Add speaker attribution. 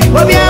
Speaker 1: Voy a